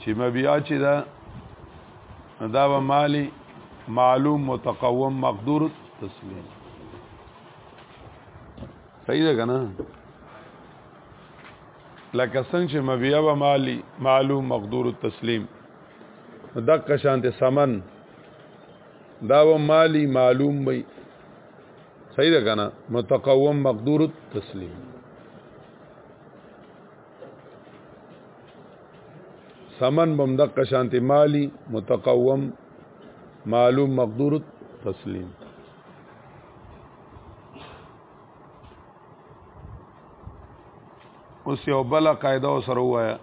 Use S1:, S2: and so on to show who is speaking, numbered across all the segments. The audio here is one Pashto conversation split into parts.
S1: چې مبیا چې دا دا به مالی معلوم متقوم مقدور تسلیم صحیح ده کنه لکه څنګه چې مبیا به مالی معلوم مقدور تسلیم دغه شانت سمن دا به مالی معلوم وي صحیح ده کنه متقوم مقدور تسلیم سمن بم دقه شانتی مالی متقوم معلوم مقدور تسلیم اوس یو بل قاعده سره وایا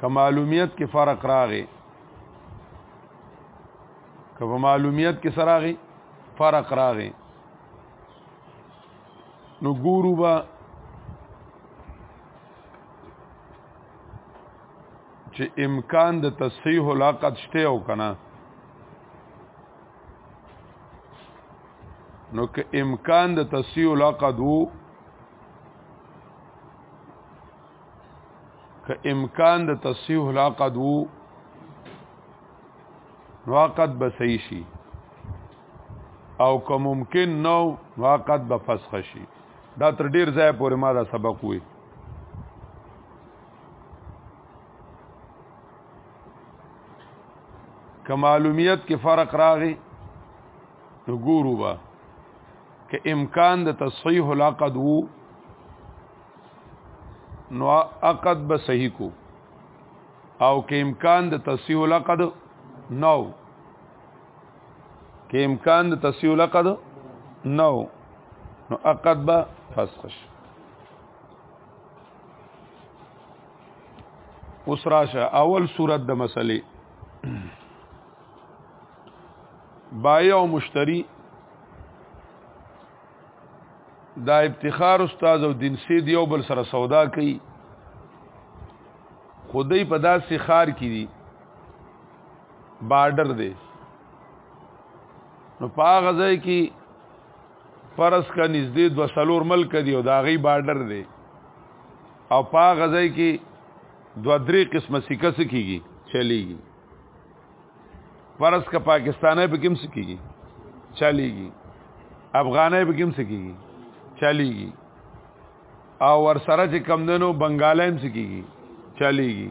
S1: که معلومیت کې فرق راغی که په معلومیت کې سره راغی فرق راغی نو ګورو با چې امکان د تصحیح العقد شته او کنه نو که امکان د تصحیح العقد وو که امکان د تصحیح العقد وو نو عقد به صحیح شي او که ممکن نو واقعت به فسخ شي دا تر ډیر ځای پورې ما دا سبق وې که معلومیت کې فرق راغی نو ګورو به که امکان د تصحیح العقد وو نو عقد به صحیح کو او که امکان د تصحیح العقد نو کې امکان د تصحیح لقد نو نو عقد به فسخ شي اوس راشه اول صورت د مسلې بایع او مشتری دا ابتخار استاد او دین سید یو بل سره سودا کوي خدای په داسې خار کې دي بارډر دی نو پاغه ځای کې فرض کا نږدې دو سلور ملک دی او دا غي بارډر دی او پاغه ځای کې دو درې قسمه سکه سکیږي چلیږي فرض کا پاکستانه په کوم سکیږي چلیږي افغانه په کوم سکیږي چلیږي او ور سره چې کم دنو بنگالایم سکیږي چلیږي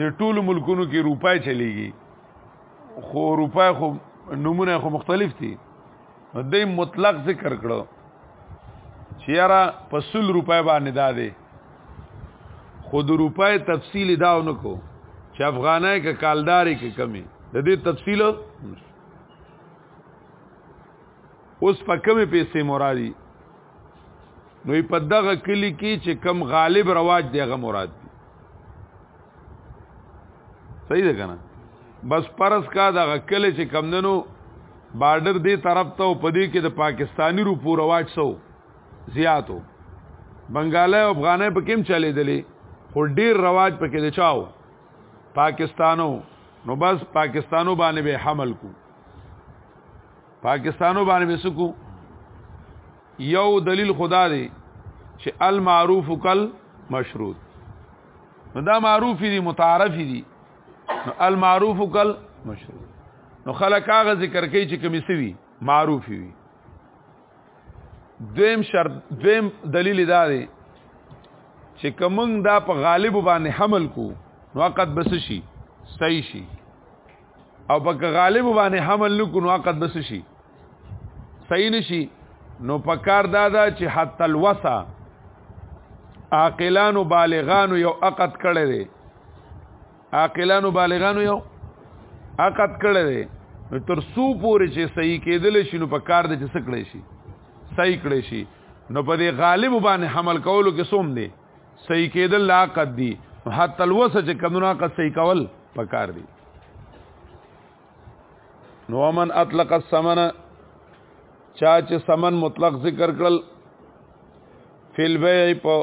S1: د ټولو ملکونو کې روپای چلیږي خو روپای خو نمونه خو مختلف دي د مطلق ذکر کړو چې یاره په سل روپای باندې دا دی خو د روپای تفصیل دا ونکو چې افغانای کې کالداري کې کمی د دې تفصیل اوس په کمی پیسې مرادي نو په دغه کلی کې چې کم غالب رواج دی هغه مراد دی صحیح ده کنه بس پرس کا دغه کلی چې کم دنو بارډر دی طرف ته په دې کې د پاکستانی روپو رواج سو زیاتو بنگاله او افغانه په کوم چلے دلی خو ډیر رواج پکې دی چاو پاکستانو نو بس پاکستانو باندې به حمل کو پاکستانو باندې وسکو یو دلیل خدا دی چې المعروف کل مشروط نو دا معروف دي متعارف دي نو المعروف کل مشروط نو خلک هغه ذکر کوي چې کمی سوي معروف وي دویم شرط دویم دلیل دا دی چې کومنګ دا په غالب باندې حمل کو نو قد بس شي صحیح شي او په غالب باندې حمل نکو نو عقد بس شي صحیح نشي نو په کار دادا چې حتی الوسا عاقلان او بالغان یو عقد کړي دي عاقلان او بالغان یو عقد کړي دي نو تر سو پورې چې صحیح کېدل شي نو په کار د چې سکړې شي صحیح کړې شي نو په دې غالب باندې حمل کولو کې سوم دي صحیح کېدل لا قد دي حتی الوسه چې کمونه قد صحیح کول پکار دي نو من اطلق السمن چا چې سمن مطلق ذکر کړل فل بیع په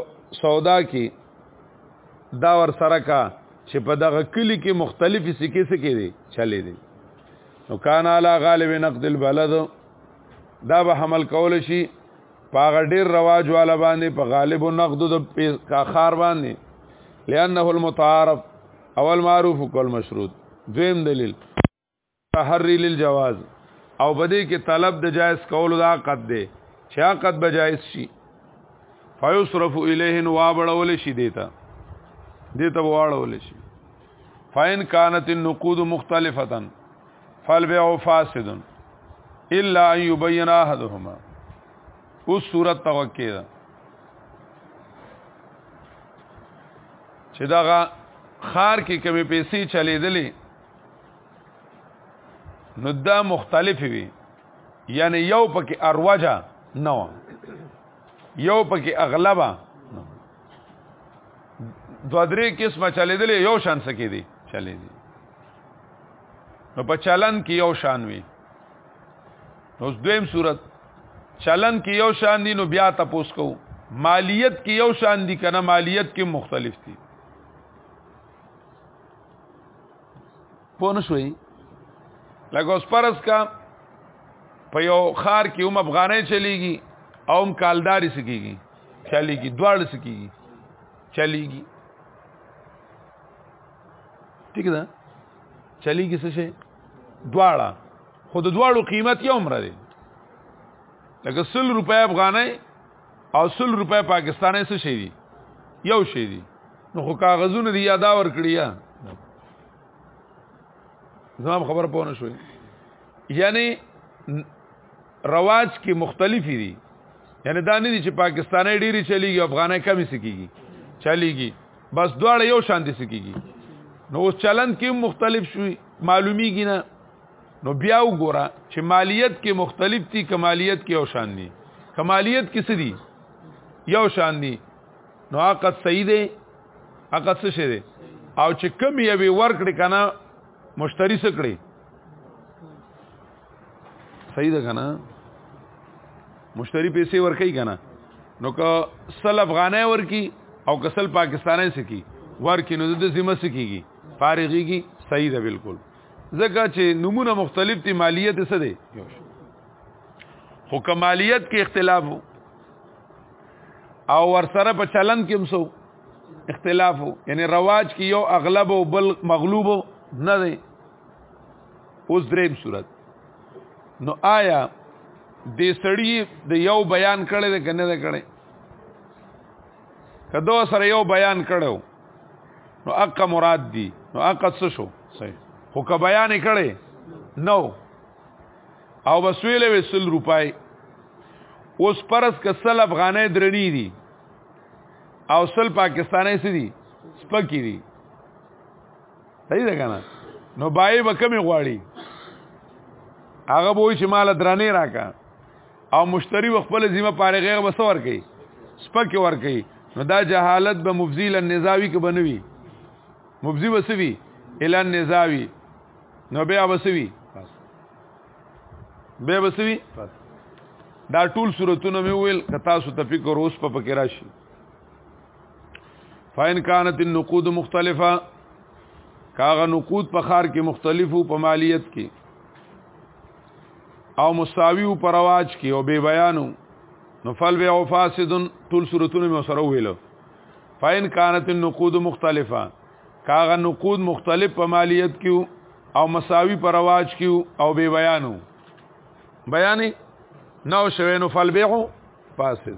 S1: سودا کې دا ور سره کا چې په دغه کلی کې مختلفې سکه سکه دي چلے دي نو کان علی غالب نقد البلد دا به حمل کول شي پاغه ډیر رواج والا باندې په غالب او نقد د کاخار باندې لانه المتعارف اول معروف کول مشروط دویم دلیل تحری للجواز او بده کې طلب د جائز کول دا قد دی چې قد بجائز شي فیصرف الیه وا بړول شي دیتا دیتا واړول شي فین کانت النقود مختلفه فالبيع فاسد الا ان يبين احدهما اوس صورت توقع ده چې داغه خار کې کمی پیسې چلیدلې نو دا مختلف وي یعنی یو پکې اروجا نه یو پکې اغلبا دو درې قسمه چلیدلې یو شان سکې دي چلیدلې نو په چلن کې یو شان وي نو دویم صورت چلن کې یو شان دي نو بیا تاسو کو مالیت کې یو شان دي کنه مالیت کې مختلف دي پونه شوي لکه اوس پرس کا په یو خار کې هم افغانۍ چلیږي او هم کالداري سکیږي چلیږي دواړ سکیږي چلیږي ٹھیک ده چلیږي څه شي دواړه خو د دواړو قیمت یو مره دی لکه 100 روپے افغاني او 100 روپے پاکستاني څه شي دي یو شي دي نو خو کاغذونه دی یادا ور کړی یا زما خبر پونه شوې یعنی رواج کې مختلفې دي یعنی دا نه دي چې پاکستاني ډیری چلیږي افغاني کمی سکیږي چلیږي بس دواړه یو شان دي سکیږي نو اوس چلند کې مختلف شوي معلومیږي نه نو بیا وګوره چې مالیت کې مختلف دي کمالیت کې یو شان دي کمالیت کې څه دي یو شان دي نو عقد صحیح دی عقد څه شه دی او چې کم یې ورکړي کنه مشتری څه کړي صحیح ده کنه مشتری پیسې ور کوي کنه نو که سل افغانې ور کی او کسل پاکستاني سکی ور کی نو د ذمہ سکیږي فارغيږي صحیح ده بالکل ځکه چې نمونه مختلف دي مالیت څه دي خو کمالیت کې اختلاف وو او ورسره په چلن کې هم سو اختلاف وو یعنی رواج کې یو اغلب او بل مغلوب نه دی اوس دریم صورت نو آیا د سړی د یو بیان کړي ده کنه ده کړي کدو سره یو بیان کړو نو اقا مراد دی نو اقا څه شو صحیح خو که بیان کړي نو او بسویلې وسل روپای اوس پرس ک سل افغانې درنی دي او سل پاکستانې سې دي سپکی دي صحیح ده کنه نو بای به کمی غواړي هغه به چې مال درانه راکا او مشتری و خپل ذمہ پاره غیر وسور کوي سپک ور کوي نو دا جهالت به مفزیل النزاوی کې بنوي مفزی وسوي الا النزاوی نو بیا وسوي بیا وسوي دا ټول صورتونه مې ویل که تاسو ته فکر اوس په پکې راشي فاین کانت النقود مختلفه کاغه نقود په خار کې مختلفو په مالیت کې او مساوی او پرواج کې او بے بیانو نو فل بیا او فاسدن ټول صورتونه مې سره ویلو فاین کانت النقود مختلفه کاغه نقود مختلف په مالیت کې او مساوی پر رواج کې او بے بیانو بیانې نو شوینو فل بیعو فاسد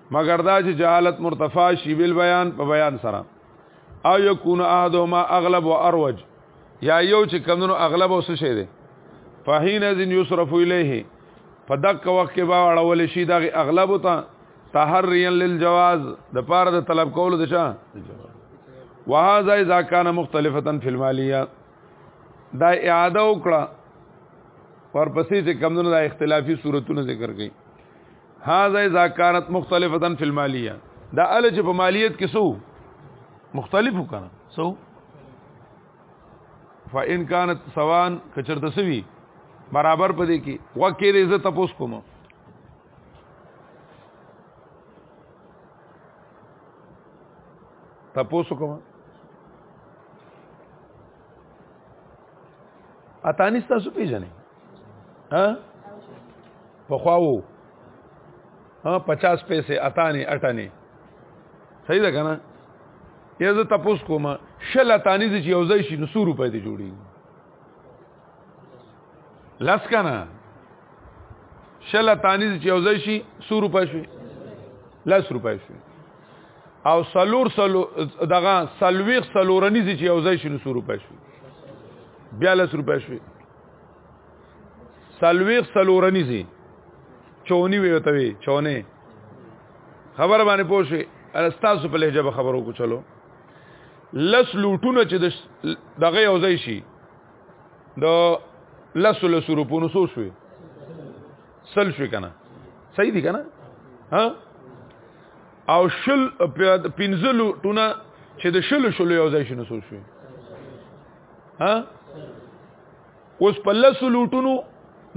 S1: مگر دا چې جهالت مرتفع شي بل بیان په بیان سره او یکون احدهما اغلب و اروج یا یو چې کمونو اغلب اوس شه دي فهین از یصرف الیه په دک وخت کې با اړول شي دا اغلب ته تحریا للجواز د پاره د طلب کول د چا وهذا اذا كان مختلفا في الماليه دا اعاده وکړه ورپسې چې کمونو دا اختلافي صورتونه ذکر کړي هاذا اذا كانت مختلفه في الماليه دا ال چې په مالیت کې سو مختلفو کنه سو فإن كانت سوان کچرته سوي برابر پدې کې وکې دې زه تاسو کوم تاسو کوم اتانیس تاسو پیژنې ها په خواو ها 50 پیسې اتانه اټانه صحیح ده کنه یې زه تاسو کوم شل اتانه چې یو ځای شي نو 100 روپۍ دی جوړي لس کنه شل اتانه چې یو ځای شي 100 روپۍ شي لس روپۍ شي او سلور سلو دغه سلويخ سلورنی چې یو ځای شي 100 روپۍ شي بیا لس روپۍ شي سلويخ سلورنی زی چونی وی ته وی چونه خبر باندې پوښي استاسو په لهجه به خبرو کو چلو لس لوټونه چې دغه یو ځای شي د لس لس روپونو سو شوي سل شوي کنه صحیح دي کنه ها او شل پنځلو ټونه چې د شل شل یو ځای شنو سو شوي ها اوس په لاسو لوټونو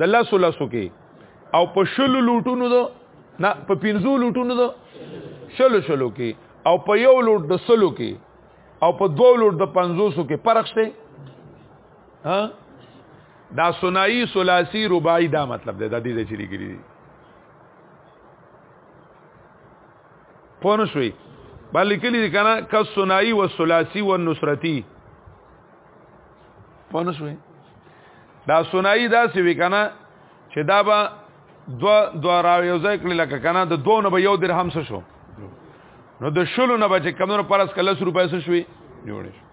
S1: د لاسو لاسو کې او په شلو لوټونو دو نه په پینزو لوټونو دو شلو شلو کې او په یو لوټ د سلو کې او په دوو لوټ د پنځوسو کې فرق شته ها دا سنائی سلاسی رباعی دا مطلب دی دا دې چې لري پونه شوي بل کلی دي کنه ک سنائی و ثلاثی و نصرتی پونه شوي دا سنائی دا سی وی کنه چې دا به دو دو راو یو ځای کړل لکه کنه د دوه نه به یو درهم څه شو نو د شلو نه به چې کمونو پرس کله 100 روپۍ څه شوي جوړ شي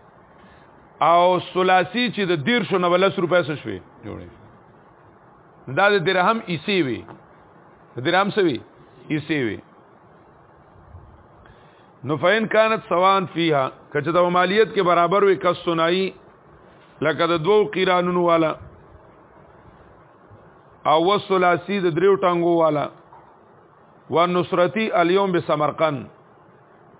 S1: او ثلاثی چې د دیر شو نه ولس روپې سره شوي جوړي دا د درهم ایسی وي درام سوي ایسه وي نو فین کانت سوان فیها کچه د مالیت کې برابر وي کس سنای لکه د دوو قیرانونو والا او وسلاسی د دریو ټانګو والا و نصرتی الیوم به سمرقند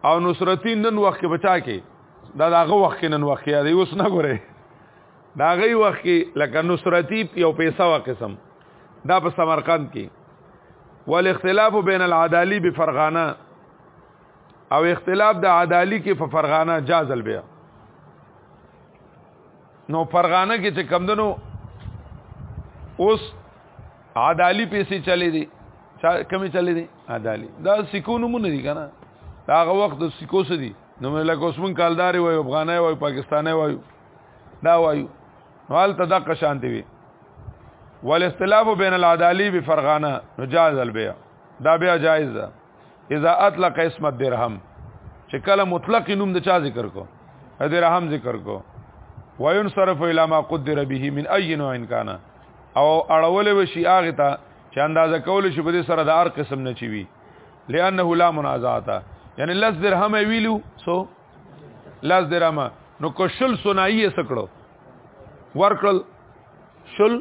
S1: او نصرتی نن وخت کې بچا کې دا داغه وخت کې نن وخت کې دی اوس نه ګوره داغه وخت کې لکه نصرتی یو پیسه وا قسم دا په سمرقند کې والاختلاف بین العدالی بفرغانه او اختلاف د عدالی کې په فرغانه جاز البيع نو فرغانه کې چې کمدنو اوس عدالی پیسې چلې دي کمی چلې دي عدالی دا سکو نمونه دي کنه دا هغه وخت د سکو سره دي نو ملک عثمان کالدار وای افغانای وای پاکستانای وای دا وای نو حالت دغه شانتی وي والاستلاف بین العدالی بفرغانه نجاز البيع دا بیا جایز ده اذا اطلق اسم الدرهم چې کله مطلق نوم د چا ذکر کو درهم ذکر کو وينصرف الى ما قدر به من اي نوع كان او اړول وشي هغه ته چې اندازه کول شي په دې سره د هر قسم نه چي وي لانه لا منازعه یعنی لز درهم ویلو سو لاس درامه نو کو شل سنایي سکړو ورکل شل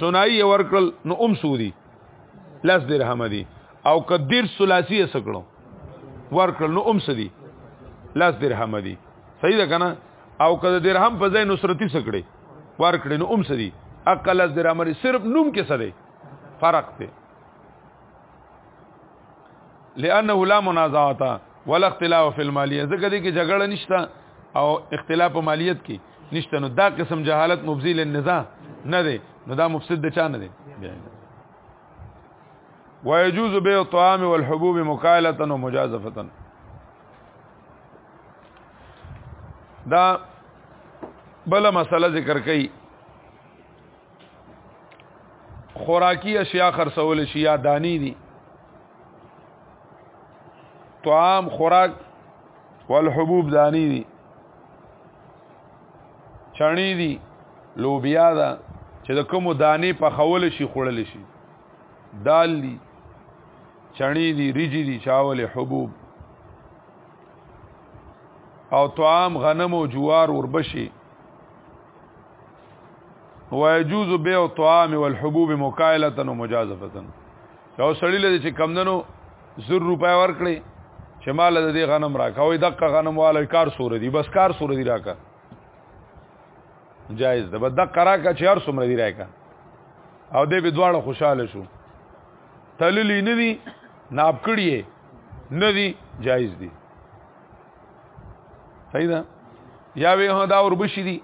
S1: سنایي ورکل نو ام سودی لاس درهم دی او کدیر سلاسی سکړو ورکل نو ام سدی لاس درهم دی صحیح ده کنه او کده درهم په ځای نصرتی سکړي ورکړي نو ام سدی اقل لاس درهم صرف نوم کې سره فرق دی لانه لا منازعه ولا اختلاف فی المالیه ځکه دې کې جګړه نشته او اختلاف په مالیت کې نشته نو دا قسم جهالت مبذیل النزاع نه دی نو دا مفسد د چا نه دی ويجوز بيع الطعام والحبوب مقاله ومجازفه دا بل مسله ذکر کړي خوراکی اشیاء خرڅول شي یا دانی دي طعام خوراک والحبوب دانی دي چڼی دي لوبیا ده چې د کوم دانې په خول شي خوړل شي دال دي چڼی دي ریجی دي چاول حبوب او طعام غنم او جوار وربشي ويجوز بيع الطعام والحبوب مکایله ومجازفه یو سړی لدی چې کمندنو 100 روپیا ورکړي چې مال د دې غنم راکاوي دغه غنم والي کار سور دی بس کار سور دی راکا جایز ده بس دغه راکا چې هر سمره دی راکا او دې به دواړه خوشاله شو تللی نه دي ناب کړی نه دي جایز دي صحیح ده یا وی هدا اور بشری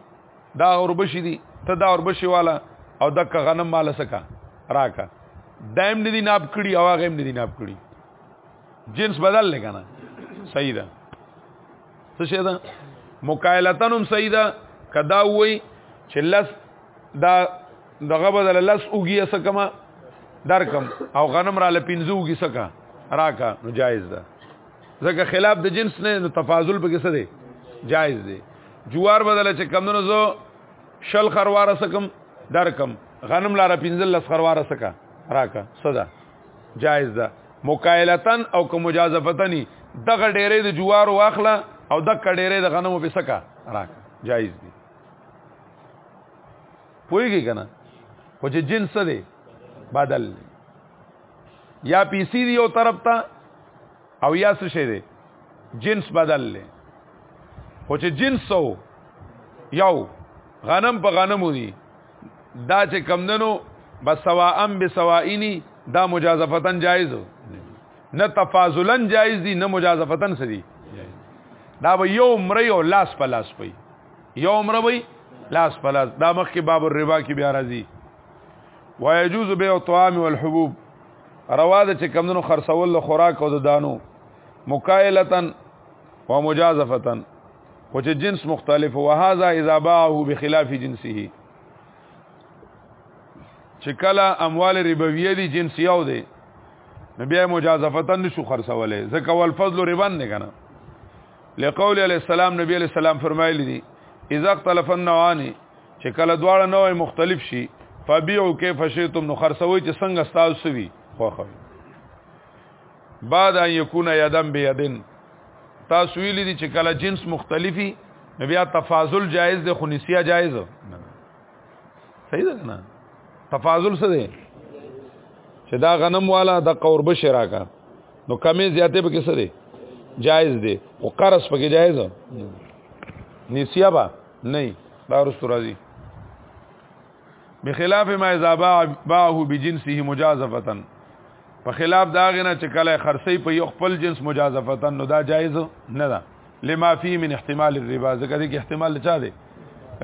S1: دا اوربشي دي ته دا اوربشي والا او دک غنم مال سکا راکا دایم ندی ناب کړي او هغه ندی ناب کړي جنس بدل لګانا صحیح ده څه شه ده مکایلتنم صحیح ده کدا وای چې لس دا دغه بدل لس اوږي سکما درکم او غنم را لپینځوږي سکا راکا نو جایز ده ځکه خلاف د جنس نه نو تفاضل به کیسه دی جایز دی جوار بدل چې کمونو زو شل خروار سکم در کم غنم لاره پنځل لس خروار سکا راکا صدا جایز ده مکایلتن او که مجازفتنی دغه ډیره د جوار واخله او دغه ډیره د غنمو په سکا راکا جایز دي پوهیږي کنه خو چې جنس دی بدل دی یا پیسې دی یو طرف ته او یا څه شی دی جنس بدل لې خو چې جنس سو یو غنم په غنمو دی دا چې کمدنو بس سواءم بسوائنی دا مجازفتن جایز نه تفاضلن جایز دی نه مجازفتن سدی دا به یو مری او لاس په لاس پي یو مری وي لاس په لاس دا مخکې باب الربا کې بیا راځي ويجوز بيع الطعام والحبوب روا ده چې کمونو خرڅول له خوراک او د دانو مکایلتن و مجازفتن خو چې جنس مختلف و هاذا اذا باعه بخلاف جنسه چې کله اموال ربویه دي جنس یو دی نو بیا مجازفتن نشو خرڅولای ځکه ول فضل ربن نه کنه لقول علی السلام نبی علی السلام فرمایلی دي اذا اختلف النوعان چې کله دواړه نوې مختلف شي فبيعوا كيف شئتم نو خرڅوي چې څنګه ستاسو سوي خوخه بعد ان يكون يدم بيدن تاسو ویلي دي چې کله جنس مختلفي نو بیا تفاضل جایز دی خو نسیا جایز صحیح ده نه تفاضل څه دی چې دا غنم والا د قرب شرا کا نو کمی زیاته به کیسه دی جایز دی او قرض پکې جایز نسیا با نه دا رستو راځي بخلاف ما اذا باعه بجنسه مجازفه په خلاف دا غنه چې کله خرڅي په یو خپل جنس مجازفه نو دا جایز نه ده لما فيه من احتمال الربا ځکه دې احتمال چا دی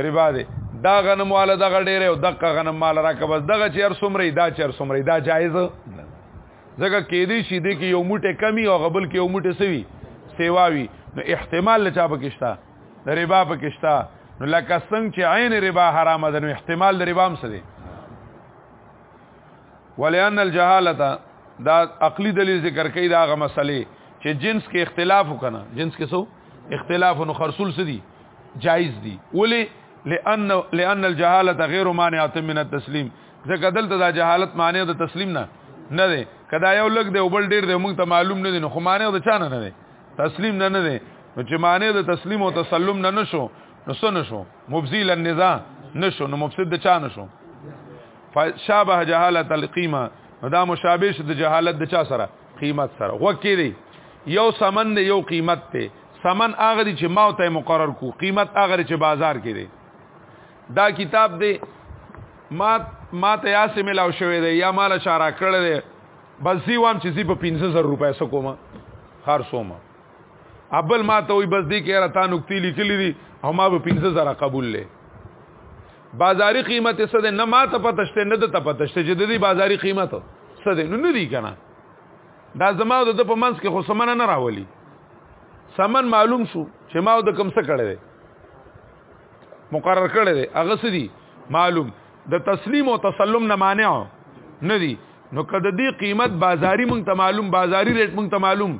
S1: ربا دی دا غنم والا دغه ډیره او دغه غنم مال راکه بس دغه چیر سمري دا چیر سمري دا جایز نه ځکه کې دې شي دې کې یو موټه کمی او غبل کې یو موټه سوي سیواوي نو احتمال لچا پکښتا د ربا په کشتا نو لکه څنګه چې عین ربا حرام ده نو احتمال د ربا هم څه دی ولئن الجهاله دا عقلی دلیل ذکر کوي دا غ مسلې چې جنس کې اختلاف وکنه جنس کې سو اختلاف نو خرصول سدي جایز دي ولی لان لان الجهاله غیر مانعه من التسلیم ځکه دلته دا جهالت معنی د تسلیم نه نه دی کدا یو لګ دی او بل ډیر دی موږ ته معلوم نه دی نو خو معنی د چانه نه دی تسلیم نه نه دی نو چې معنی د تسلیم او تسلم نه نشو نو سن شو مبذیل النزاع نشو نو مفسد د چا نشو فشابه جهالت القیمه نو دا مشابه شد جهالت د چا سره قیمت سره وکې دی یو سمن دی یو قیمت ته سمن هغه دی چې ما ته مقرر کو قیمت هغه چې بازار کې دی دا کتاب دی ما ما ته یاسه ملاو شوې دی یا مال شارا کړل دی بس زی وام چې زی په 15000 روپیا سکوما خار سوما ابل ما ته وي بس دې کې را تا نقطې لیکلې دي او ما به 15000 قبول لې بازاري قیمت څه ده نه ما ته پته شته نه ته پته شته چې د دې بازاري قیمت څه ده نو نه دی کنه دا زما د په منځ کې خو سمنه نه راولي سمن معلوم شو چې ما د کم څه کړی دی مقرر کړی دی هغه څه دي معلوم د تسلیم او تسلم نه مانع نه دي نو کده دی قیمت بازاری مونږ ته معلوم بازاری ریټ مونږ ته معلوم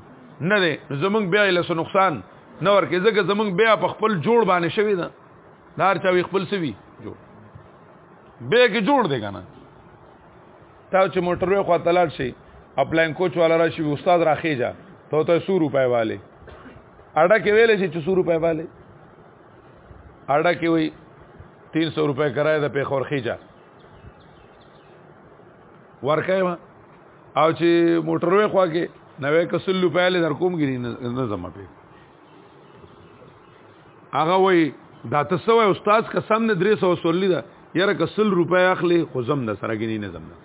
S1: نه دی زمونږ بیا له سو نقصان نه ورکه ځکه زمونږ بیا په خپل جوړ باندې شوی دا دار چا وی خپل سوي جوړ به کې جوړ دی کنه تا چې موټر وې خو تلل شي اپلاین کوچ والا راشي استاد راخیجا ته ته 100 روپے والے اډه کې ویلې چې 100 روپے والے اډه کې وی 300 روپے کرایه د پیخور خیجا ورکای ما او چې موټروي خوا کې نوې کسل روپیا له در کوم ګری نه زما په هغه وای دا تاسو وای استاد قسم نه 340 دا یاره کسل روپیا اخلي خو زم نه سره ګری نه زم نه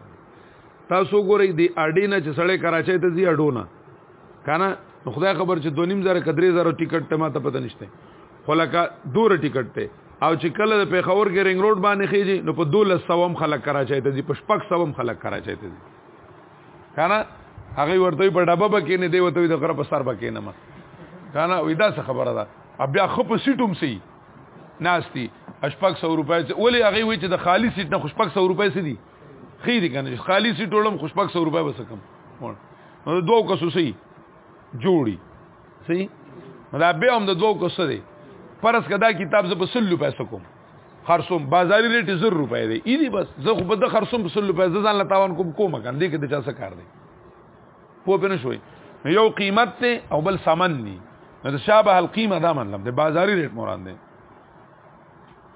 S1: تاسو ګورئ دی اډی نه چې سړی کراچۍ ته ځي اډو نه کنه خدای خبر چې 2.5 زره کدرې زره ټیکټ ته ما ته پته نشته خلک دور ټیکټ ته او چې کله د پیښور کې رنګ روډ باندې خېږي نو په 1200 هم خلک کراچۍ ته دي په شپږ سو هم خلک کراچۍ ته دي کنه هغه ورته په ډبه بکې نه دی وته د غره په سر بکې نه ما کنه وې دا څه خبره ده بیا خپ سیټوم سي ناشتي اشپک 100 روپۍ چې ولې هغه وی چې د خالی سیټ نه خوشپک 100 روپۍ سي دي خې دي کنه خالی سیټ ولم خوشپک 100 روپۍ وسکم نو دوه کسو سي جوړي سی دا به هم د دوو کوسه دی پرس کدا کتاب ز په سلو پیسې کوم خرصوم بازاري ریټ 0 روپۍ دی اې دی بس زه خو به د خرصوم په سلو پیسې ځان لتاون کوم کوم کاندې کې د چا څه کار دی پوه پنه شوي یو قیمت ته او بل سامان دی نو شابه القیمه دا منلم د بازاري ریټ مراد دی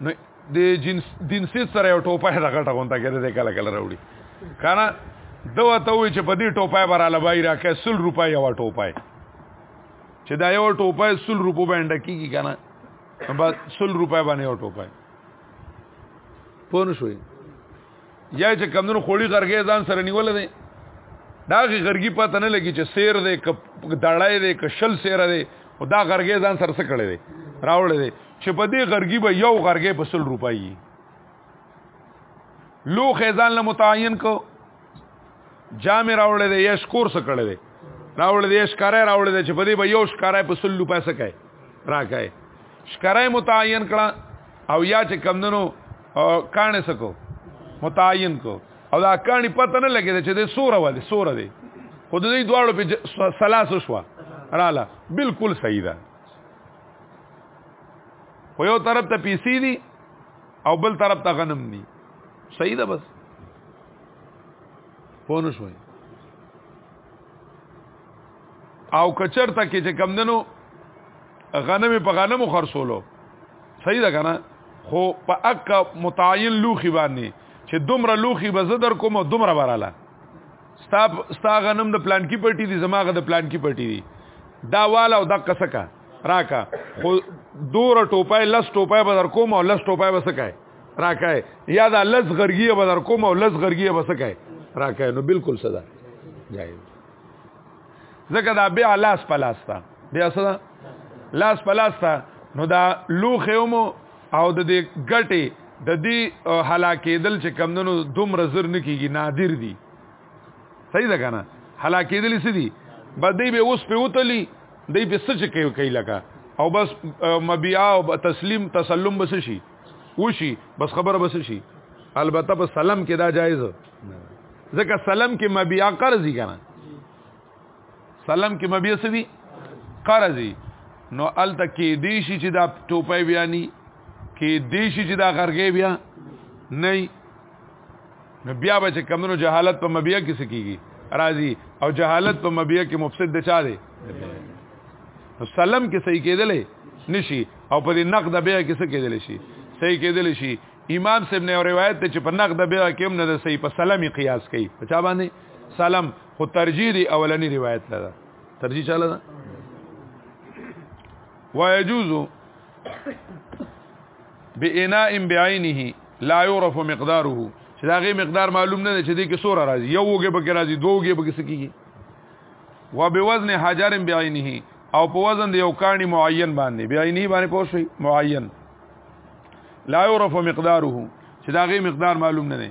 S1: نو د جنس دینسیت سره یو ټوپه د غټه غونډه کې د کله کله راوړي کنه دوه ته وي چې په دې ټوپه براله بای راکې 100 روپۍ یو ټوپه چې دا یو ټوپه 100 روپو باندې کیږي کنه بس 100 روپۍ باندې یو ټوپه پون شوې یا چې کمونو خوړی غرګې ځان سره نیول دي دا غرګي پته نه لګي چې سیر دې ک دړای دې ک شل سیر دې او دا غرګې ځان سره څه کړې دي راوړې دي چې په دې غرګي به یو غرګې په سل روپۍ لو خیزان له متعین کو جام راوړل دی یش کورس کړل دی راوړل دی یش کارای راوړل دی چې په دې به یو شکارای په سل روپۍ سکه راکای شکارای متعین کړه او یا چې کمندنو کانه سکو متعین کو او دا کانی پته نه لګی چې د سوره ولې سوره دی خود دې دواړو په سلاس شو رااله بالکل صحیح ده خو یو طرف ته پیسې دي او بل طرف ته غنم دي صحیح ده بس پونه شوي او کچر ته کې چې کم دنو غنم په غنمو خرصولو صحیح ده کنه خو په اک متعین لوخي باندې چې دومره لوخي به زدر کوم دومره براله ستا ستا غنم د پلان کې پټي دي زماغه د پلان کې پټي دي دا والا او د قسکا راکا خو دور ټوپای لس ټوپای به در کوم او لس ټوپای به سکای راکای یا دا لس غرګي به در کوم او لس غرګي به سکای راکای نو بالکل صدا جایز ځکه دا بیا لاس پلاستا بیا صدا لاس پلاستا نو دا لوخه اومو او د دې ګټه د دې هلاکېدل چې کمندونو دومره زر نه کیږي نادر دي صحیح ده کنه هلاکېدل څه دي بدی به اوس په وتلی دی په سچ کې کوي لکه او بس مبيعا او تسلیم تسلم بس شي وشي بس خبره بس شي البته په سلام کې دا جایز ځکه سلام کې مبيعا قرضي کنه سلام کې مبي سوي قرضي نو الته کې دی شي چې دا ټوپه بیا ني کې دی شي چې دا غرګې بیا نه نو بیا به چې کمونو جهالت په مبیا کې سکیږي راضي او جهالت په مبیا کې مفسد د چا دی نو سلام کې صحیح کېدلې نشي او په دې نقد بیا کې څه کېدلې شي صحیح کېدلې شي امام صاحب نه روایت ته چې په نقد بیا کې هم نه صحیح په سلامي قیاس کوي په چا باندې سلام خو ترجیح دی اولنی روایت لره ترجیح چاله ده ويجوز بإناء بعينه لا يعرف مقداره چې دا غي مقدار معلوم نه دی چې دې کې سور راځي یو وګه به کې راځي دوه وګه به کې سکیږي و به وزن حجر بعینه او په وزن د یو کانی معین باندې بعینه باندې پوښي معین لا يعرف مقداره چې دا غي مقدار معلوم نه دی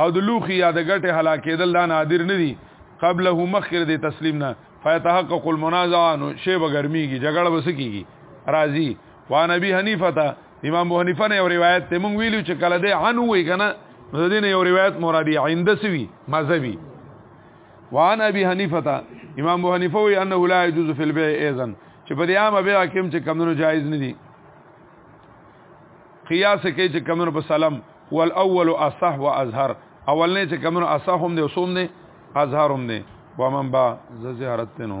S1: او د لوخي یا د ګټه هلاکېدل دا نادر نه دي قبله مخکره د تسلیم نه فیتحقق المنازعه نو شی بګرمیږي جګړه بس کیږي راضی وا نبی حنیفه ته امام ابو حنیفه نه یو روایت ته مونږ ویلو چې کله دی عن وی کنه نو دین یو روایت مرادی عند سوی مذهبی وان ابي حنیفه ته امام ابو حنیفه وی انه لا يجوز في البيع اذن چې په دې عامه بیا کوم چې کمونو جایز نه دي قیاس کې چې کمنو په سلام والاول اصح واظهر اول نه چې کمنو اصح هم دی وسوم دی اظهر هم دی ومن با زیارت تنو